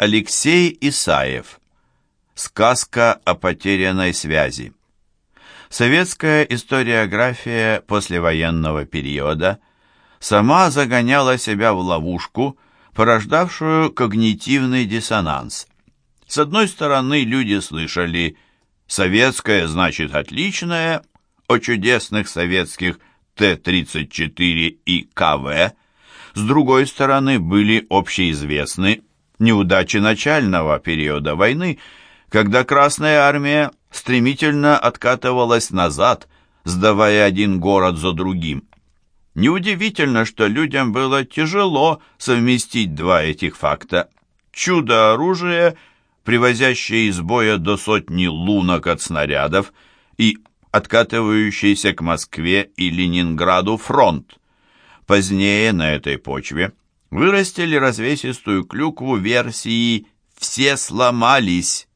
Алексей Исаев. Сказка о потерянной связи. Советская историография послевоенного периода сама загоняла себя в ловушку, порождавшую когнитивный диссонанс. С одной стороны, люди слышали «советское значит отличное», о чудесных советских Т-34 и КВ, с другой стороны, были общеизвестны неудачи начального периода войны, когда Красная Армия стремительно откатывалась назад, сдавая один город за другим. Неудивительно, что людям было тяжело совместить два этих факта. Чудо-оружие, привозящее из боя до сотни лунок от снарядов, и откатывающийся к Москве и Ленинграду фронт. Позднее на этой почве вырастили развесистую клюкву версии «все сломались»,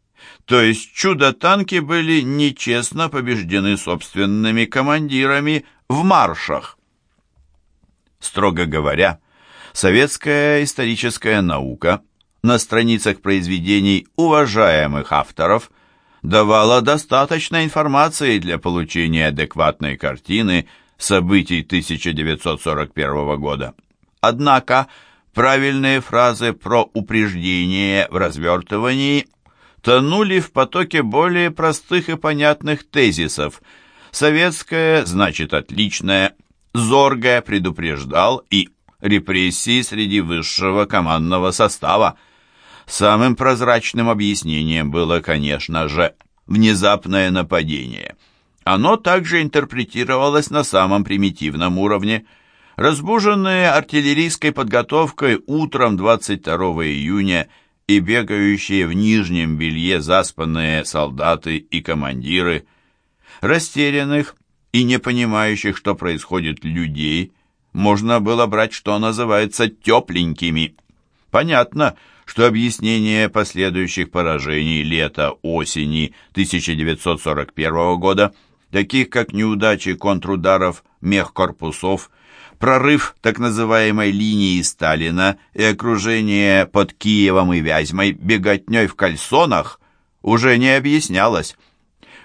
то есть чудо-танки были нечестно побеждены собственными командирами в маршах. Строго говоря, советская историческая наука на страницах произведений уважаемых авторов давала достаточно информации для получения адекватной картины событий 1941 года. Однако правильные фразы про упреждение в развертывании тонули в потоке более простых и понятных тезисов. Советское значит отличное, Зоргая предупреждал и репрессии среди высшего командного состава. Самым прозрачным объяснением было, конечно же, внезапное нападение. Оно также интерпретировалось на самом примитивном уровне – Разбуженные артиллерийской подготовкой утром 22 июня и бегающие в нижнем белье заспанные солдаты и командиры, растерянных и не понимающих, что происходит людей, можно было брать, что называется, тепленькими. Понятно, что объяснение последующих поражений лета-осени 1941 года, таких как неудачи контрударов мехкорпусов, прорыв так называемой линии Сталина и окружение под Киевом и Вязьмой беготней в кальсонах уже не объяснялось.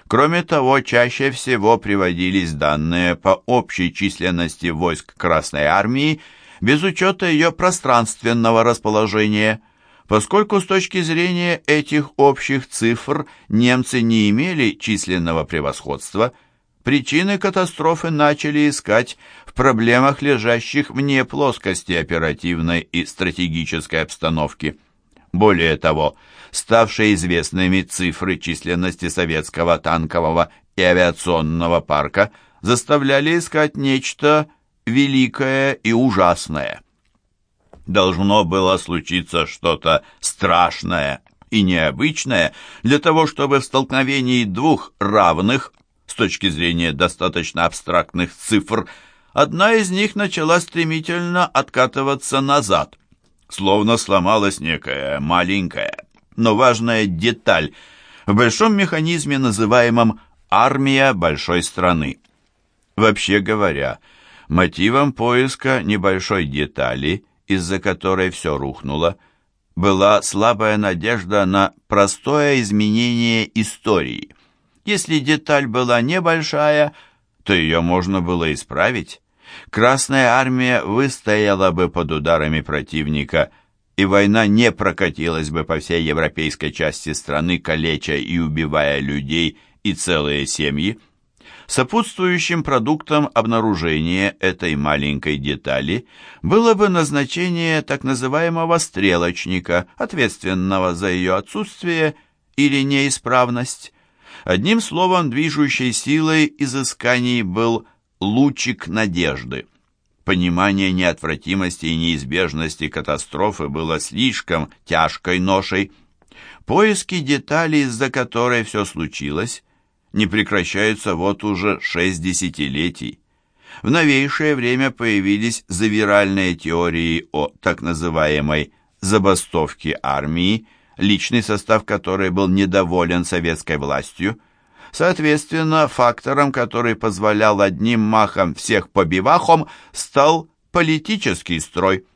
Кроме того, чаще всего приводились данные по общей численности войск Красной Армии без учета ее пространственного расположения, поскольку с точки зрения этих общих цифр немцы не имели численного превосходства – Причины катастрофы начали искать в проблемах, лежащих вне плоскости оперативной и стратегической обстановки. Более того, ставшие известными цифры численности советского танкового и авиационного парка заставляли искать нечто великое и ужасное. Должно было случиться что-то страшное и необычное для того, чтобы в столкновении двух равных с точки зрения достаточно абстрактных цифр, одна из них начала стремительно откатываться назад, словно сломалась некая маленькая, но важная деталь в большом механизме, называемом «армия большой страны». Вообще говоря, мотивом поиска небольшой детали, из-за которой все рухнуло, была слабая надежда на простое изменение истории. Если деталь была небольшая, то ее можно было исправить. Красная армия выстояла бы под ударами противника, и война не прокатилась бы по всей европейской части страны, калеча и убивая людей и целые семьи. Сопутствующим продуктом обнаружения этой маленькой детали было бы назначение так называемого стрелочника, ответственного за ее отсутствие или неисправность. Одним словом, движущей силой изысканий был лучик надежды. Понимание неотвратимости и неизбежности катастрофы было слишком тяжкой ношей. Поиски деталей, из-за которой все случилось, не прекращаются вот уже шесть десятилетий. В новейшее время появились завиральные теории о так называемой «забастовке армии», личный состав которой был недоволен советской властью. Соответственно, фактором, который позволял одним махом всех побивахом, стал политический строй.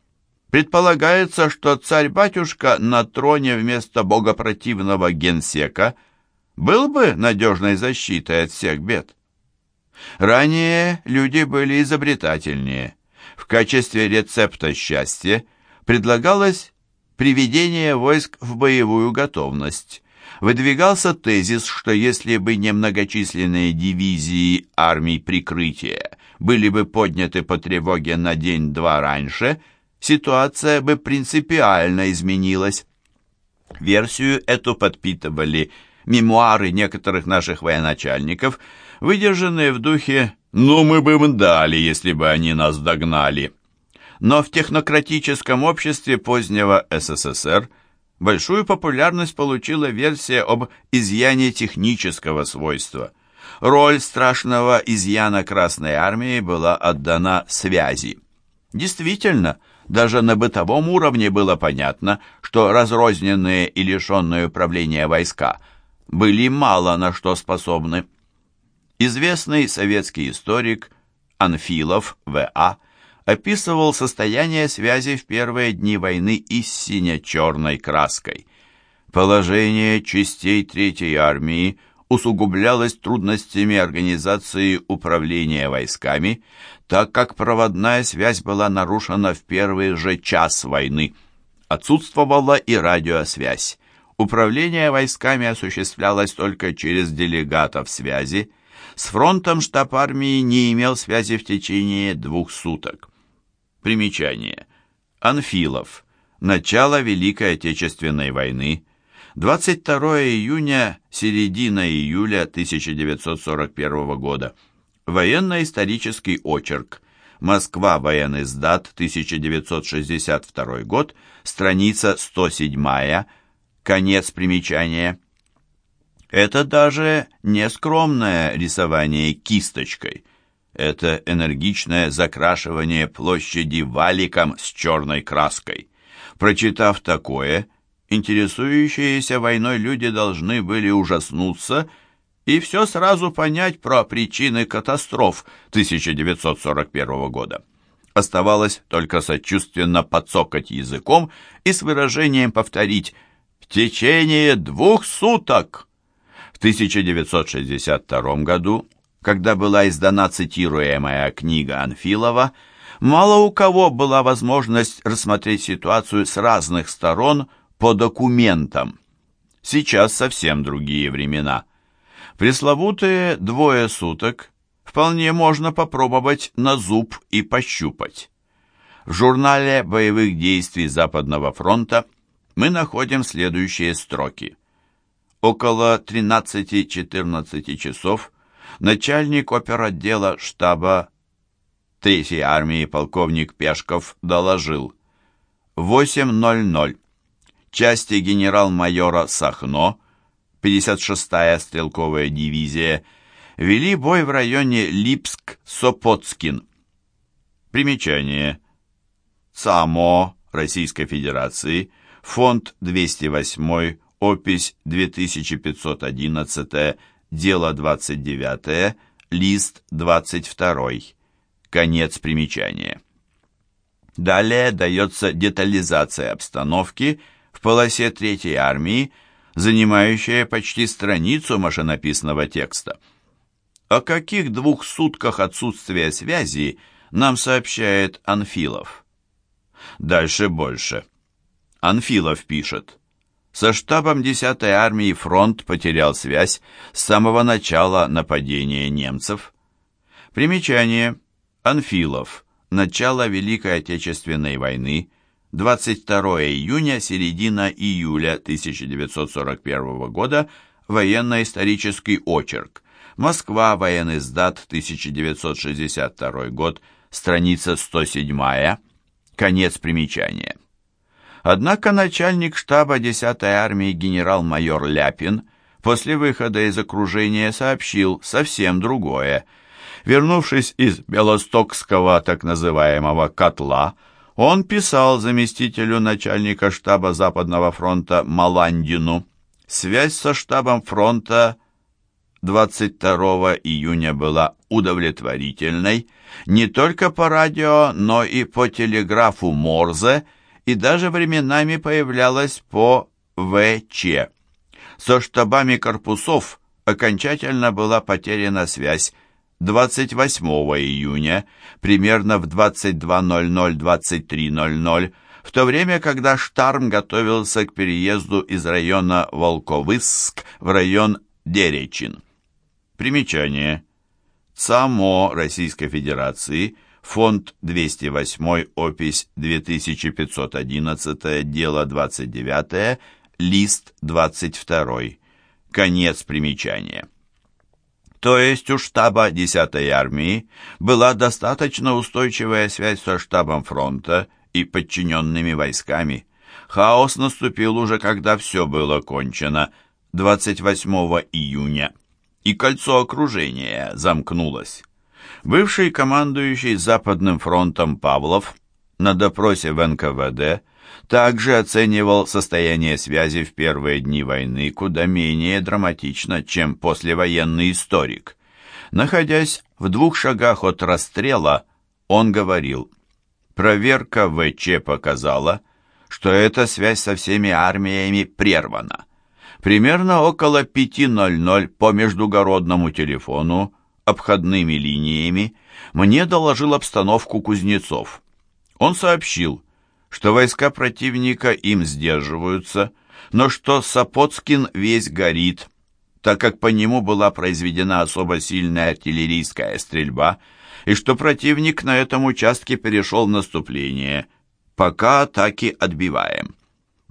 Предполагается, что царь-батюшка на троне вместо богопротивного генсека был бы надежной защитой от всех бед. Ранее люди были изобретательнее. В качестве рецепта счастья предлагалось приведение войск в боевую готовность. Выдвигался тезис, что если бы не многочисленные дивизии армий прикрытия были бы подняты по тревоге на день-два раньше, ситуация бы принципиально изменилась. Версию эту подпитывали мемуары некоторых наших военачальников, выдержанные в духе «ну мы бы им дали, если бы они нас догнали». Но в технократическом обществе позднего СССР большую популярность получила версия об изъяне технического свойства. Роль страшного изъяна Красной Армии была отдана связи. Действительно, даже на бытовом уровне было понятно, что разрозненные и лишенные управления войска были мало на что способны. Известный советский историк Анфилов В.А описывал состояние связи в первые дни войны и сине-черной краской. Положение частей Третьей армии усугублялось трудностями организации управления войсками, так как проводная связь была нарушена в первый же час войны. Отсутствовала и радиосвязь. Управление войсками осуществлялось только через делегатов связи. С фронтом штаб армии не имел связи в течение двух суток. Примечание. Анфилов. Начало Великой Отечественной войны. 22 июня, середина июля 1941 года. Военно-исторический очерк. Москва, военный сдат, 1962 год, страница 107, конец примечания. Это даже не скромное рисование кисточкой. Это энергичное закрашивание площади валиком с черной краской. Прочитав такое, интересующиеся войной люди должны были ужаснуться и все сразу понять про причины катастроф 1941 года. Оставалось только сочувственно подсокать языком и с выражением повторить «в течение двух суток». В 1962 году когда была издана цитируемая книга Анфилова, мало у кого была возможность рассмотреть ситуацию с разных сторон по документам. Сейчас совсем другие времена. Пресловутые двое суток вполне можно попробовать на зуб и пощупать. В журнале боевых действий Западного фронта мы находим следующие строки. Около 13-14 часов начальник оперотдела штаба Третьей армии полковник Пешков доложил. 8.00. Части генерал-майора Сахно, 56-я стрелковая дивизия, вели бой в районе Липск-Сопоцкин. Примечание. ЦАМО Российской Федерации, фонд 208, опись 2511, дело 29, лист 22. Конец примечания. Далее дается детализация обстановки в полосе Третьей армии, занимающая почти страницу машинописного текста. О каких двух сутках отсутствия связи нам сообщает Анфилов? Дальше больше. Анфилов пишет. Со штабом 10-й армии фронт потерял связь с самого начала нападения немцев. Примечание. Анфилов. Начало Великой Отечественной войны. 22 июня, середина июля 1941 года. Военно-исторический очерк. Москва, военный сдат, 1962 год, страница 107, конец примечания. Однако начальник штаба 10-й армии генерал-майор Ляпин после выхода из окружения сообщил совсем другое. Вернувшись из Белостокского так называемого «котла», он писал заместителю начальника штаба Западного фронта Маландину. Связь со штабом фронта 22 июня была удовлетворительной не только по радио, но и по телеграфу Морзе – и даже временами появлялась по ВЧ. Со штабами корпусов окончательно была потеряна связь 28 июня, примерно в 22.00-23.00, в то время, когда Штарм готовился к переезду из района Волковыск в район Деречин. Примечание. ЦАМО Российской Федерации, фонд 208, опись 2511, дело 29, лист 22. Конец примечания. То есть у штаба 10-й армии была достаточно устойчивая связь со штабом фронта и подчиненными войсками. Хаос наступил уже, когда все было кончено, 28 июня, и кольцо окружения замкнулось. Бывший командующий Западным фронтом Павлов на допросе в НКВД также оценивал состояние связи в первые дни войны куда менее драматично, чем послевоенный историк. Находясь в двух шагах от расстрела, он говорил, «Проверка ВЧ показала, что эта связь со всеми армиями прервана. Примерно около 5.00 по междугородному телефону, обходными линиями, мне доложил обстановку Кузнецов. Он сообщил, что войска противника им сдерживаются, но что Сапоцкин весь горит, так как по нему была произведена особо сильная артиллерийская стрельба, и что противник на этом участке перешел в наступление. Пока атаки отбиваем.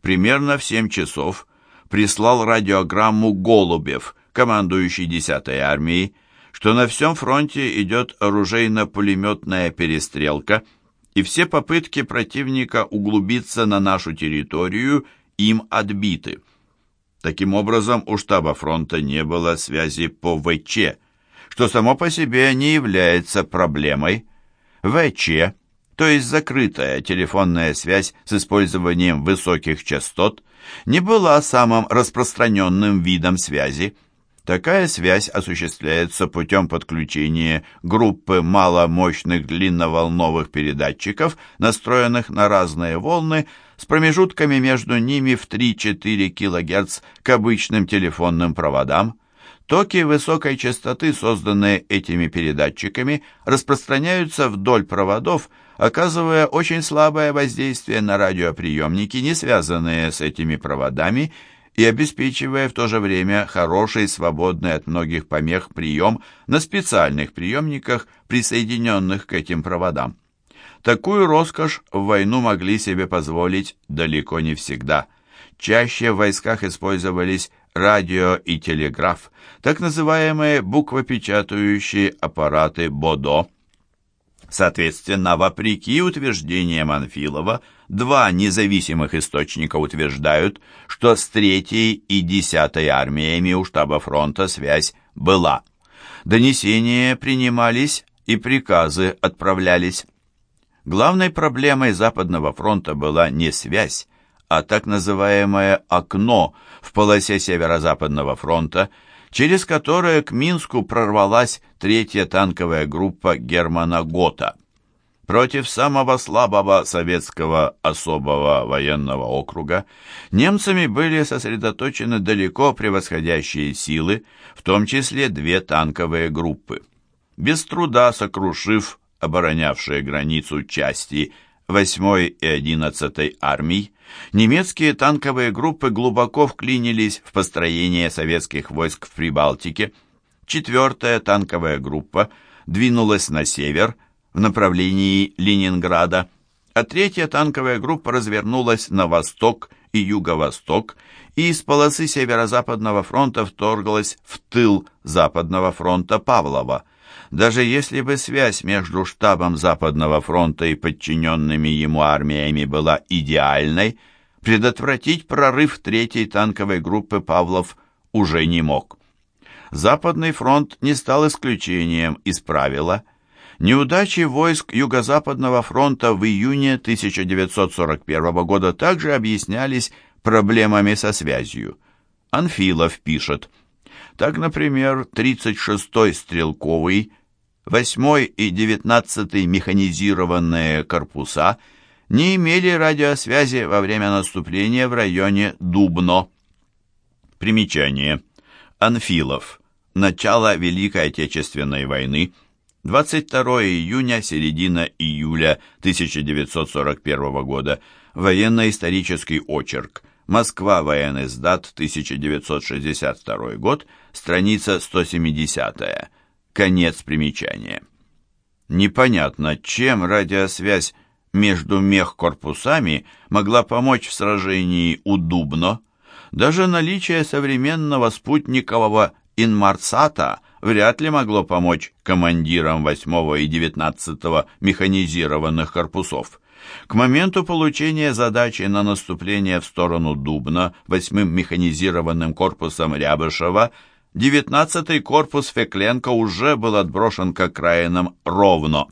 Примерно в 7 часов прислал радиограмму Голубев, командующий 10-й армией, что на всем фронте идет оружейно-пулеметная перестрелка – и все попытки противника углубиться на нашу территорию им отбиты. Таким образом, у штаба фронта не было связи по ВЧ, что само по себе не является проблемой. ВЧ, то есть закрытая телефонная связь с использованием высоких частот, не была самым распространенным видом связи. Такая связь осуществляется путем подключения группы маломощных длинноволновых передатчиков, настроенных на разные волны, с промежутками между ними в 3-4 кГц к обычным телефонным проводам. Токи высокой частоты, созданные этими передатчиками, распространяются вдоль проводов, оказывая очень слабое воздействие на радиоприемники, не связанные с этими проводами, и обеспечивая в то же время хороший, свободный от многих помех прием на специальных приемниках, присоединенных к этим проводам. Такую роскошь в войну могли себе позволить далеко не всегда. Чаще в войсках использовались радио и телеграф, так называемые буквопечатающие аппараты БОДО. Соответственно, вопреки утверждениям Анфилова, Два независимых источника утверждают, что с третьей и десятой армиями у штаба фронта связь была. Донесения принимались и приказы отправлялись. Главной проблемой Западного фронта была не связь, а так называемое «окно» в полосе Северо-Западного фронта, через которое к Минску прорвалась третья танковая группа Германа Гота против самого слабого советского особого военного округа немцами были сосредоточены далеко превосходящие силы, в том числе две танковые группы. Без труда сокрушив оборонявшие границу части 8 и 11 армий, немецкие танковые группы глубоко вклинились в построение советских войск в Прибалтике. Четвертая танковая группа двинулась на север – в направлении Ленинграда, а третья танковая группа развернулась на восток и юго-восток и из полосы Северо-Западного фронта вторглась в тыл Западного фронта Павлова. Даже если бы связь между штабом Западного фронта и подчиненными ему армиями была идеальной, предотвратить прорыв третьей танковой группы Павлов уже не мог. Западный фронт не стал исключением из правила – Неудачи войск Юго-Западного фронта в июне 1941 года также объяснялись проблемами со связью. Анфилов пишет, так, например, 36-й стрелковый, 8-й и 19-й механизированные корпуса не имели радиосвязи во время наступления в районе Дубно. Примечание. Анфилов. Начало Великой Отечественной войны. 22 июня, середина июля 1941 года. Военно-исторический очерк. Москва, военный сдат, 1962 год, страница 170. Конец примечания. Непонятно, чем радиосвязь между мехкорпусами могла помочь в сражении у Дубно. Даже наличие современного спутникового инмарсата вряд ли могло помочь командирам 8 и 19 механизированных корпусов. К моменту получения задачи на наступление в сторону Дубна 8-м механизированным корпусом Рябышева 19-й корпус Фекленко уже был отброшен к окраинам ровно.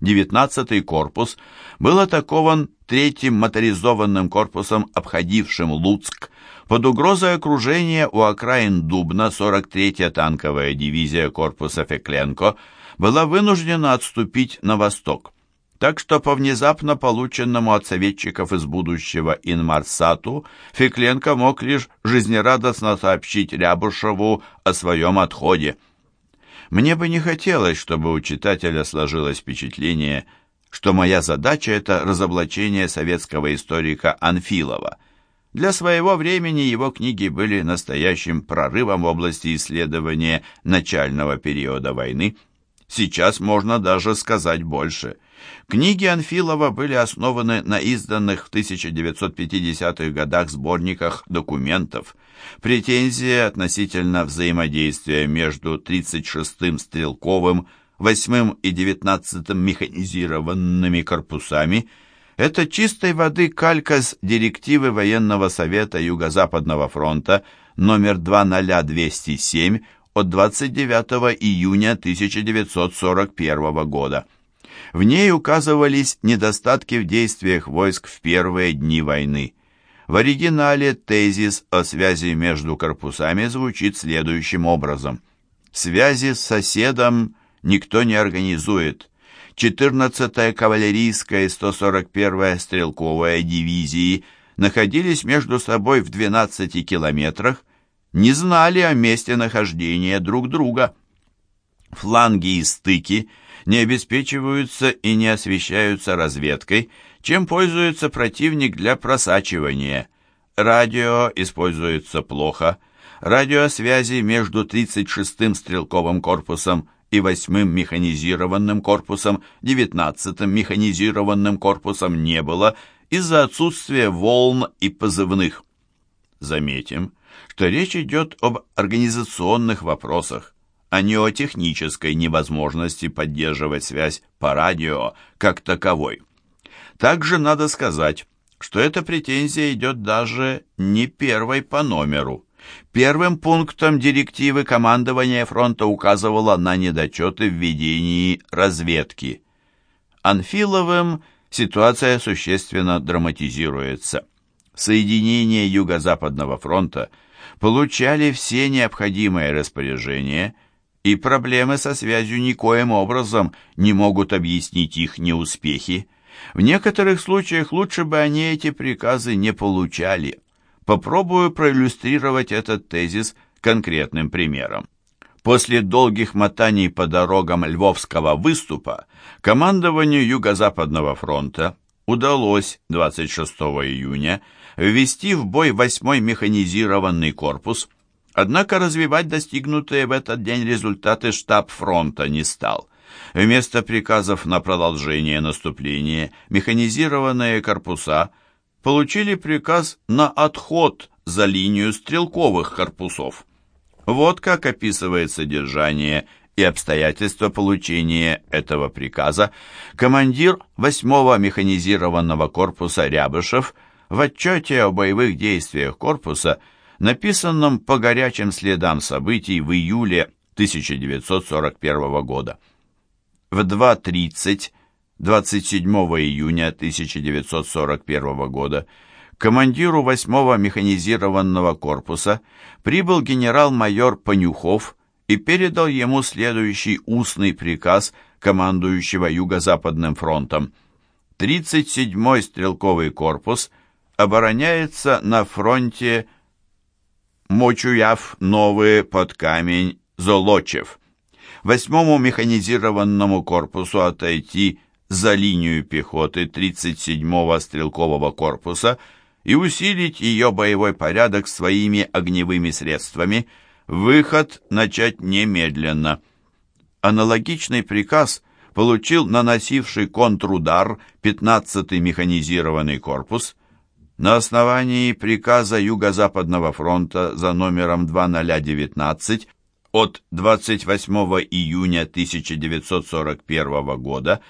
19-й корпус был атакован третьим моторизованным корпусом, обходившим Луцк. Под угрозой окружения у окраин Дубна 43-я танковая дивизия корпуса Фекленко была вынуждена отступить на восток. Так что по внезапно полученному от советчиков из будущего инмарсату Фекленко мог лишь жизнерадостно сообщить Рябушеву о своем отходе. Мне бы не хотелось, чтобы у читателя сложилось впечатление, что моя задача – это разоблачение советского историка Анфилова. Для своего времени его книги были настоящим прорывом в области исследования начального периода войны. Сейчас можно даже сказать больше. Книги Анфилова были основаны на изданных в 1950-х годах сборниках документов. Претензия относительно взаимодействия между 36-м стрелковым, 8-м и 19-м механизированными корпусами – это чистой воды калька с директивы Военного совета Юго-Западного фронта номер 20207 от 29 июня 1941 года. В ней указывались недостатки в действиях войск в первые дни войны. В оригинале тезис о связи между корпусами звучит следующим образом. Связи с соседом никто не организует. 14-я кавалерийская и 141-я стрелковая дивизии находились между собой в 12 километрах, не знали о месте нахождения друг друга. Фланги и стыки не обеспечиваются и не освещаются разведкой, чем пользуется противник для просачивания. Радио используется плохо. Радиосвязи между 36-м стрелковым корпусом и 8-м механизированным корпусом, 19-м механизированным корпусом не было из-за отсутствия волн и позывных. Заметим, что речь идет об организационных вопросах, а не о технической невозможности поддерживать связь по радио как таковой. Также надо сказать, что эта претензия идет даже не первой по номеру. Первым пунктом директивы командования фронта указывало на недочеты в ведении разведки. Анфиловым ситуация существенно драматизируется. Соединение Юго-Западного фронта получали все необходимые распоряжения, и проблемы со связью никоим образом не могут объяснить их неуспехи. В некоторых случаях лучше бы они эти приказы не получали. Попробую проиллюстрировать этот тезис конкретным примером. После долгих мотаний по дорогам Львовского выступа командованию Юго-Западного фронта удалось 26 июня ввести в бой 8-й механизированный корпус, однако развивать достигнутые в этот день результаты штаб фронта не стал. Вместо приказов на продолжение наступления механизированные корпуса получили приказ на отход за линию стрелковых корпусов. Вот как описывает содержание и обстоятельства получения этого приказа командир 8-го механизированного корпуса Рябышев в отчете о боевых действиях корпуса, написанном по горячим следам событий в июле 1941 года. В 2.30 27 июня 1941 года командиру 8-го механизированного корпуса прибыл генерал-майор Панюхов и передал ему следующий устный приказ командующего Юго-Западным фронтом. 37-й стрелковый корпус обороняется на фронте Мочуяв, Новый, под камень Золочев. Восьмому механизированному корпусу отойти за линию пехоты 37-го стрелкового корпуса и усилить ее боевой порядок своими огневыми средствами, выход начать немедленно. Аналогичный приказ получил наносивший контрудар 15-й механизированный корпус. На основании приказа Юго-Западного фронта за номером 2019 от 28 июня 1941 года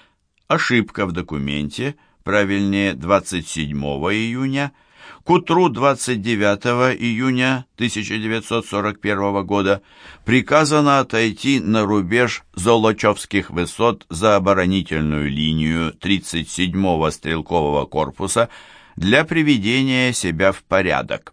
ошибка в документе, правильнее 27 июня, к утру 29 июня 1941 года приказано отойти на рубеж Золочевских высот за оборонительную линию 37-го стрелкового корпуса для приведения себя в порядок.